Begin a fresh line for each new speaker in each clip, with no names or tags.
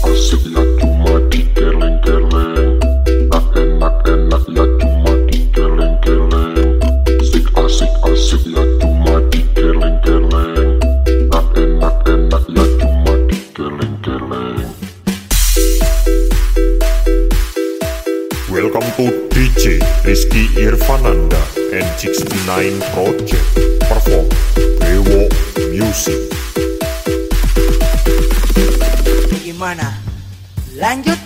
Asik-asik ya cuma dikeleng-keleng. Nak enak-enak ya cuma dikeleng-keleng. Asik-asik ya cuma dikeleng-keleng. Nak enak-enak ya cuma dikeleng-keleng.
Welcome to DJ Rizky Irfananda and 69 Project. Perform Brewo Music.
Gimana? Lanjut?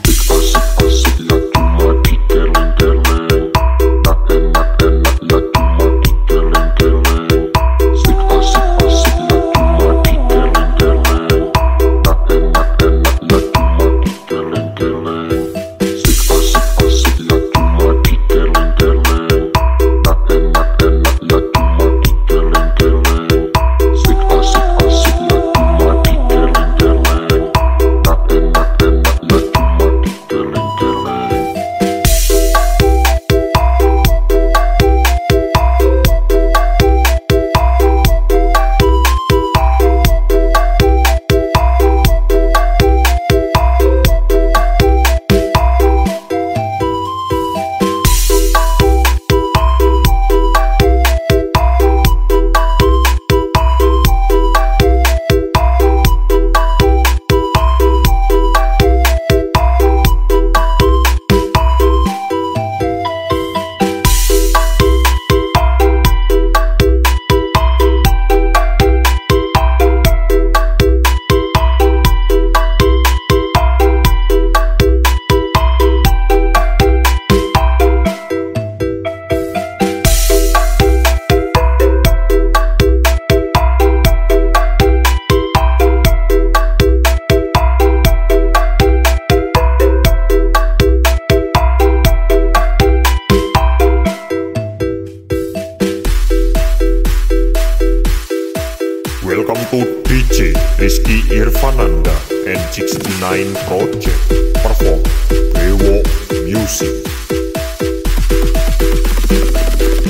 Aku DJ Rizky Irfananda N69 Project Perform Bewo Music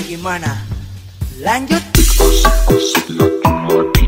Gimana? Lanjut!
Asik-asik ya cuma di